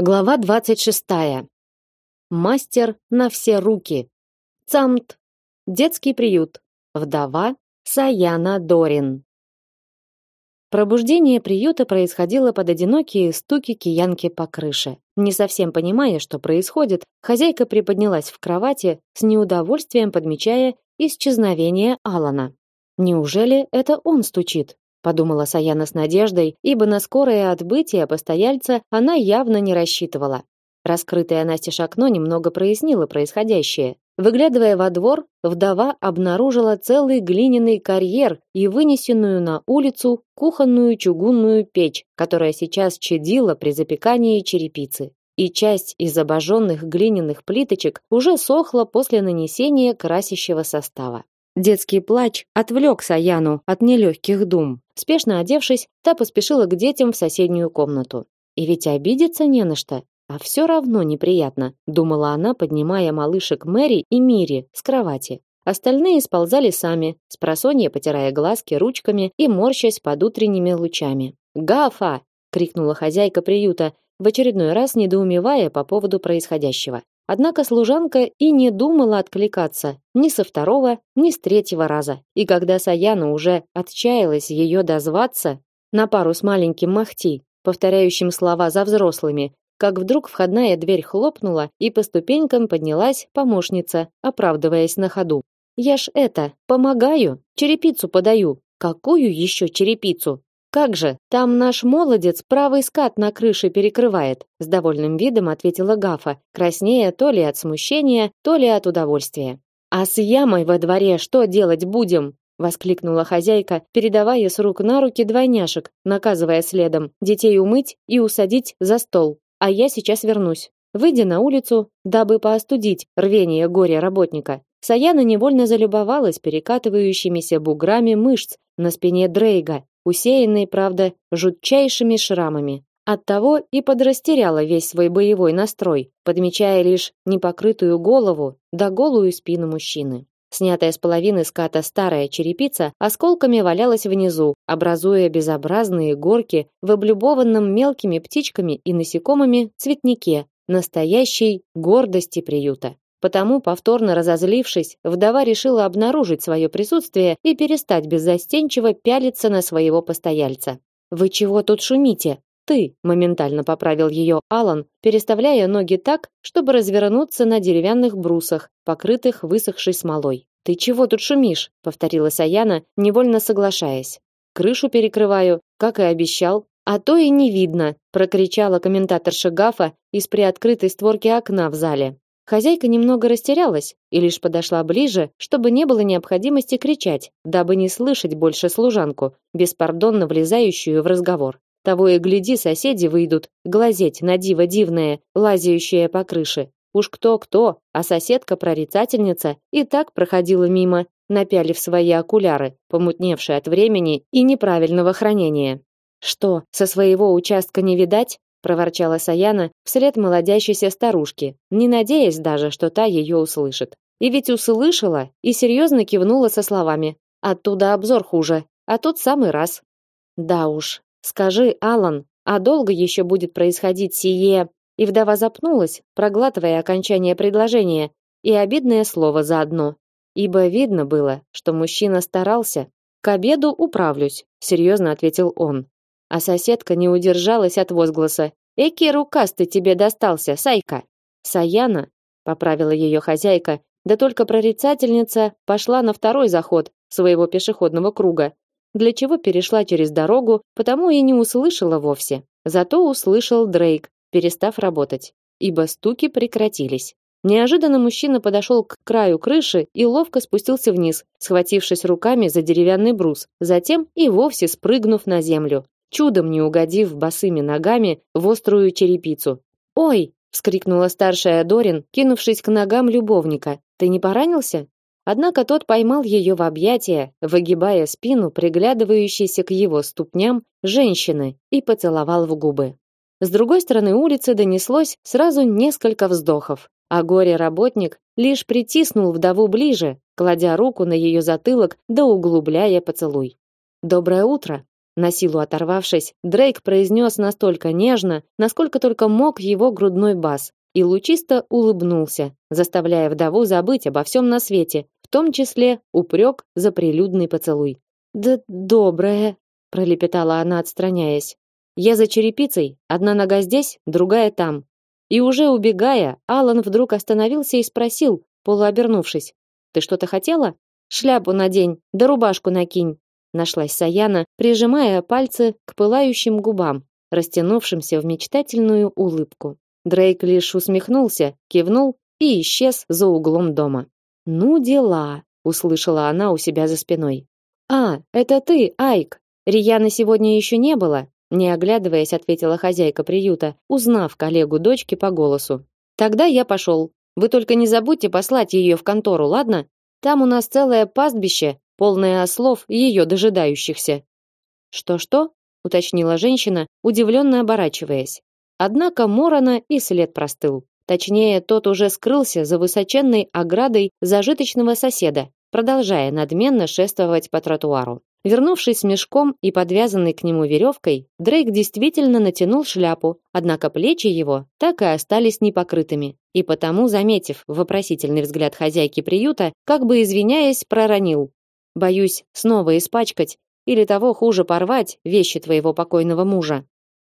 Глава 26. Мастер на все руки. Цамт. Детский приют. Вдова Саяна Дорин. Пробуждение приюта происходило под одинокие стуки киянки по крыше. Не совсем понимая, что происходит, хозяйка приподнялась в кровати, с неудовольствием подмечая исчезновение Алана. Неужели это он стучит? Подумала Саяна с надеждой, ибо на скорое отбытие постояльца она явно не рассчитывала. Раскрытое настежь окно немного прояснило происходящее. Выглядывая во двор, вдова обнаружила целый глиняный карьер и вынесенную на улицу кухонную чугунную печь, которая сейчас чадила при запекании черепицы. И часть из обожженных глиняных плиточек уже сохла после нанесения красящего состава. Детский плач отвлек Саяну от нелегких дум. Спешно одевшись, та поспешила к детям в соседнюю комнату. И ведь обидеться не на что, а все равно неприятно, думала она, поднимая малышек Мэри и Мири с кровати. Остальные сползали сами, с просонья потирая глазки ручками и морщась под утренними лучами. «Гафа!» — крикнула хозяйка приюта, в очередной раз недоумевая по поводу происходящего. Однако служанка и не думала откликаться ни со второго, ни с третьего раза. И когда Саяна уже отчаялась ее дозваться на пару с маленьким Махти, повторяющим слова за взрослыми, как вдруг входная дверь хлопнула, и по ступенькам поднялась помощница, оправдываясь на ходу. «Я ж это, помогаю, черепицу подаю». «Какую еще черепицу?» Как же, там наш молодец правый скат на крыше перекрывает, с довольным видом ответила Гафа, краснея то ли от смущения, то ли от удовольствия. А с ямой во дворе что делать будем? воскликнула хозяйка, передавая с рук на руки двойняшек, наказывая следом детей умыть и усадить за стол. А я сейчас вернусь. Выйдя на улицу, дабы поостудить рвение горя работника, Саяна невольно залюбовалась перекатывающимися буграми мышц на спине Дрейга усеянный, правда, жутчайшими шрамами. Оттого и подрастеряла весь свой боевой настрой, подмечая лишь непокрытую голову да голую спину мужчины. Снятая с половины ската старая черепица осколками валялась внизу, образуя безобразные горки в облюбованном мелкими птичками и насекомыми цветнике, настоящей гордости приюта. Потому, повторно разозлившись, вдова решила обнаружить свое присутствие и перестать беззастенчиво пялиться на своего постояльца. «Вы чего тут шумите?» «Ты», — моментально поправил ее Алан, переставляя ноги так, чтобы развернуться на деревянных брусах, покрытых высохшей смолой. «Ты чего тут шумишь?» — повторила Саяна, невольно соглашаясь. «Крышу перекрываю, как и обещал». «А то и не видно», — прокричала комментатор Шагафа из приоткрытой створки окна в зале. Хозяйка немного растерялась и лишь подошла ближе, чтобы не было необходимости кричать, дабы не слышать больше служанку, беспардонно влезающую в разговор. Того и гляди, соседи выйдут глазеть на диво дивное, лазящее по крыше. Уж кто-кто, а соседка-прорицательница и так проходила мимо, напялив свои окуляры, помутневшие от времени и неправильного хранения. Что, со своего участка не видать? Проворчала Саяна вслед молодящейся старушке, не надеясь даже, что та ее услышит. И ведь услышала и серьезно кивнула со словами: "Оттуда обзор хуже, а тут самый раз". Да уж. Скажи, Алан, а долго еще будет происходить сие? И вдова запнулась, проглатывая окончание предложения и обидное слово заодно, ибо видно было, что мужчина старался. К обеду управлюсь, серьезно ответил он. А соседка не удержалась от возгласа. «Эки рукастый тебе достался, Сайка!» «Саяна», — поправила ее хозяйка, да только прорицательница пошла на второй заход своего пешеходного круга, для чего перешла через дорогу, потому и не услышала вовсе. Зато услышал Дрейк, перестав работать, ибо стуки прекратились. Неожиданно мужчина подошел к краю крыши и ловко спустился вниз, схватившись руками за деревянный брус, затем и вовсе спрыгнув на землю чудом не угодив босыми ногами в острую черепицу. "Ой!" вскрикнула старшая Дорин, кинувшись к ногам любовника. "Ты не поранился?" Однако тот поймал ее в объятия, выгибая спину приглядывающейся к его ступням женщины и поцеловал в губы. С другой стороны улицы донеслось сразу несколько вздохов, а горе-работник лишь притиснул вдову ближе, кладя руку на ее затылок да углубляя поцелуй. «Доброе утро!» На силу оторвавшись, Дрейк произнес настолько нежно, насколько только мог его грудной бас, и лучисто улыбнулся, заставляя вдову забыть обо всем на свете, в том числе упрек за прилюдный поцелуй. "Да доброе", пролепетала она, отстраняясь. "Я за черепицей, одна нога здесь, другая там". И уже убегая, Алан вдруг остановился и спросил, полуобернувшись: "Ты что-то хотела? Шляпу надень, да рубашку накинь" нашлась Саяна, прижимая пальцы к пылающим губам, растянувшимся в мечтательную улыбку. Дрейк лишь усмехнулся, кивнул и исчез за углом дома. Ну дела, услышала она у себя за спиной. А, это ты, Айк. Рияны сегодня еще не было, не оглядываясь, ответила хозяйка приюта, узнав коллегу дочки по голосу. Тогда я пошел. Вы только не забудьте послать ее в контору, ладно? Там у нас целое пастбище, полная ослов, ее дожидающихся. Что-что? уточнила женщина, удивленно оборачиваясь. Однако Морона и след простыл. Точнее, тот уже скрылся за высоченной оградой зажиточного соседа, продолжая надменно шествовать по тротуару. Вернувшись с мешком и подвязанной к нему веревкой, Дрейк действительно натянул шляпу, однако плечи его так и остались непокрытыми. И потому, заметив вопросительный взгляд хозяйки приюта, как бы извиняясь, проронил: Боюсь снова испачкать или того хуже порвать вещи твоего покойного мужа.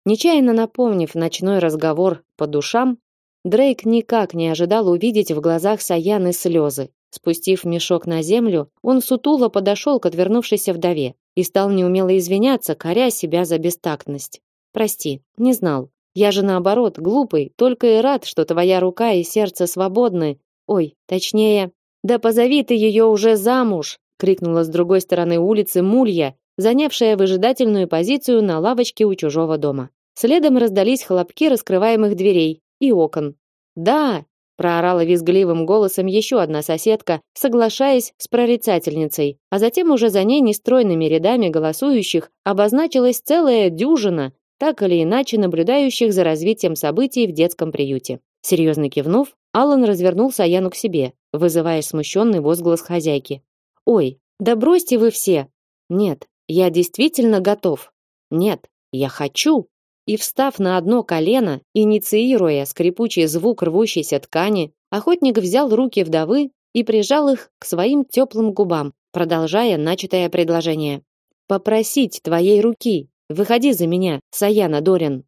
Нечаянно напомнив ночной разговор по душам, Дрейк никак не ожидал увидеть в глазах Саяны слезы. Спустив мешок на землю, он сутуло подошел к отвернувшейся вдове и стал неумело извиняться, коря себя за бестактность. Прости, не знал. Я же наоборот, глупый, только и рад, что твоя рука и сердце свободны. Ой, точнее, да позови ты ее уже замуж, крикнула с другой стороны улицы Мулья, занявшая выжидательную позицию на лавочке у чужого дома. Следом раздались хлопки раскрываемых дверей и окон. "Да!" проорала визгливым голосом еще одна соседка, соглашаясь с прорицательницей, а затем уже за ней нестройными рядами голосующих обозначилась целая дюжина, так или иначе наблюдающих за развитием событий в детском приюте. Серьезно кивнув, Аллан развернул Саяну к себе, вызывая смущенный возглас хозяйки. Ой, да бросьте вы все. Нет, я действительно готов. Нет, я хочу. И встав на одно колено, инициируя скрипучий звук рвущейся ткани, охотник взял руки вдовы и прижал их к своим теплым губам, продолжая начатое предложение. Попросить твоей руки. Выходи за меня, Саяна Дорин.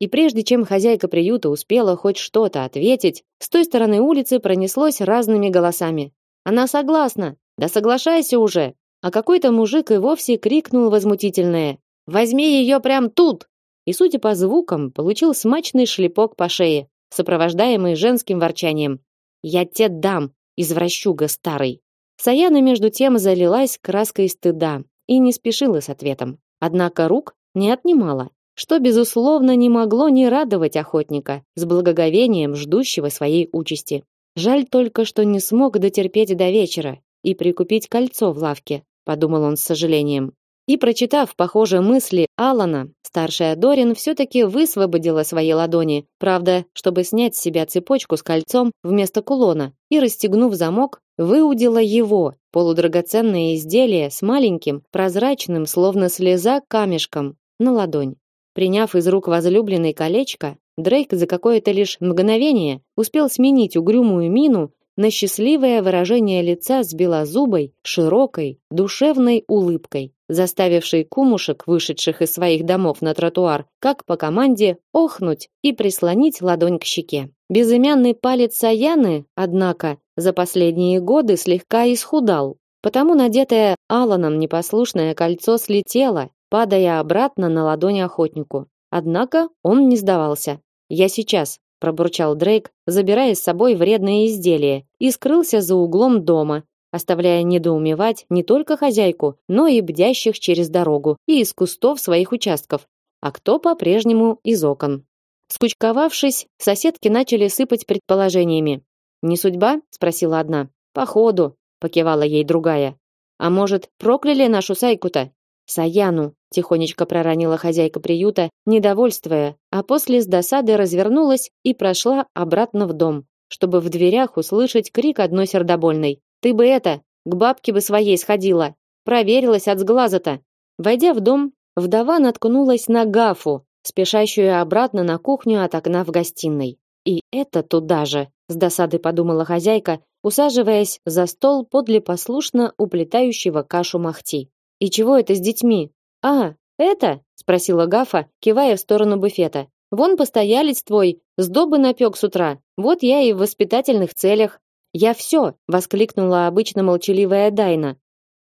И прежде чем хозяйка приюта успела хоть что-то ответить, с той стороны улицы пронеслось разными голосами. Она согласна. Да соглашайся уже. А какой-то мужик и вовсе крикнул возмутительное: "Возьми ее прям тут!" И судя по звукам, получил смачный шлепок по шее, сопровождаемый женским ворчанием: "Я тебе дам, извращуга старый". Саяна между тем залилась краской стыда и не спешила с ответом. Однако рук не отнимала, что безусловно не могло не радовать охотника, с благоговением ждущего своей участи. Жаль только, что не смог дотерпеть до вечера и прикупить кольцо в лавке, подумал он с сожалением. И прочитав похожие мысли Алана, старшая Дорин все таки высвободила свои ладони, правда, чтобы снять с себя цепочку с кольцом вместо кулона, и расстегнув замок, выудила его, полудрагоценное изделие с маленьким, прозрачным, словно слеза, камешком на ладонь. Приняв из рук возлюбленной колечко, Дрейк за какое-то лишь мгновение успел сменить угрюмую мину на счастливое выражение лица с белозубой, широкой, душевной улыбкой, заставившей кумушек, вышедших из своих домов на тротуар, как по команде, охнуть и прислонить ладонь к щеке. Безымянный палец Саяны, однако, за последние годы слегка исхудал, потому надетое Аланом непослушное кольцо слетело, падая обратно на ладонь охотнику. Однако он не сдавался. «Я сейчас», пробурчал Дрейк, забирая с собой вредное изделие, и скрылся за углом дома, оставляя недоумевать не только хозяйку, но и бдящих через дорогу и из кустов своих участков, а кто по-прежнему из окон. Скучковавшись, соседки начали сыпать предположениями. «Не судьба?» – спросила одна. «Походу», – покивала ей другая. «А может, прокляли нашу Сайку-то?» «Саяну», тихонечко проронила хозяйка приюта, недовольствуя, а после с досады развернулась и прошла обратно в дом, чтобы в дверях услышать крик одной сердобольной: "Ты бы это, к бабке бы своей сходила, проверилась от сглаза-то". Войдя в дом, вдова наткнулась на Гафу, спешащую обратно на кухню от окна в гостиной. И это туда же, с досадой подумала хозяйка, усаживаясь за стол подле послушно уплетающего кашу Махти. И чего это с детьми? А, это? спросила Гафа, кивая в сторону буфета. Вон постоялец твой, сдобы напек с утра. Вот я и в воспитательных целях. Я все, воскликнула обычно молчаливая Дайна.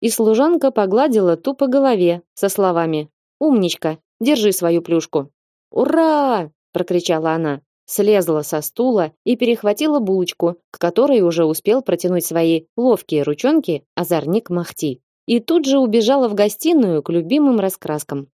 И служанка погладила ту по голове со словами: "Умничка, держи свою плюшку". "Ура!" прокричала она слезла со стула и перехватила булочку, к которой уже успел протянуть свои ловкие ручонки озорник Махти. И тут же убежала в гостиную к любимым раскраскам.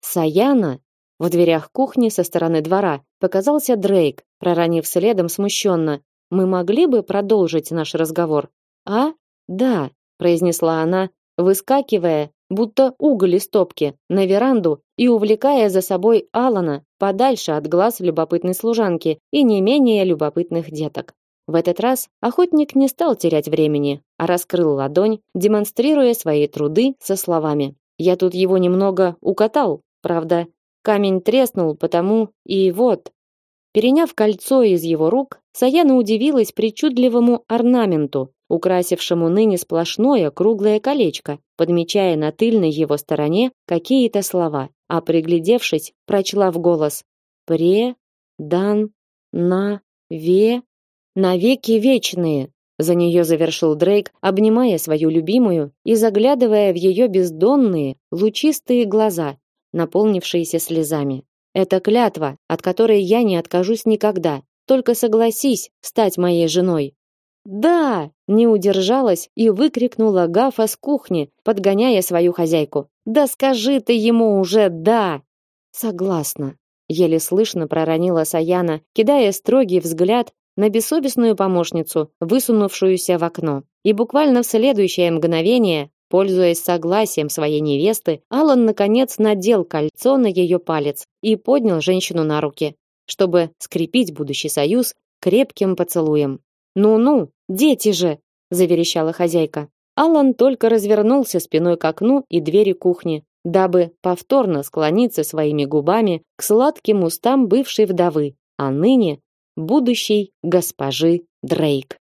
Саяна в дверях кухни со стороны двора показался Дрейк, проронив следом смущенно: "Мы могли бы продолжить наш разговор?" "А? Да", произнесла она, выскакивая будто уголь из топки, на веранду и увлекая за собой Алана подальше от глаз любопытной служанки и не менее любопытных деток. В этот раз охотник не стал терять времени, а раскрыл ладонь, демонстрируя свои труды со словами: "Я тут его немного укатал, правда, камень треснул, потому и вот". Переняв кольцо из его рук, Саяна удивилась причудливому орнаменту, украсившему ныне сплошное круглое колечко, подмечая на тыльной его стороне какие-то слова, а приглядевшись, прочла в голос: "Пре дан на ве навеки вечные". За нее завершил Дрейк, обнимая свою любимую и заглядывая в ее бездонные, лучистые глаза, наполнившиеся слезами. Это клятва, от которой я не откажусь никогда. Только согласись стать моей женой. Да, не удержалась и выкрикнула Гафа с кухни, подгоняя свою хозяйку. Да скажи ты ему уже да. Согласна, еле слышно проронила Саяна, кидая строгий взгляд на бессовестную помощницу, высунувшуюся в окно. И буквально в следующее мгновение, пользуясь согласием своей невесты, Алан наконец надел кольцо на ее палец и поднял женщину на руки, чтобы скрепить будущий союз крепким поцелуем. Ну-ну, дети же, заверещала хозяйка. Алан только развернулся спиной к окну и двери кухни, дабы повторно склониться своими губами к сладким устам бывшей вдовы, а ныне будущей госпожи Дрейк.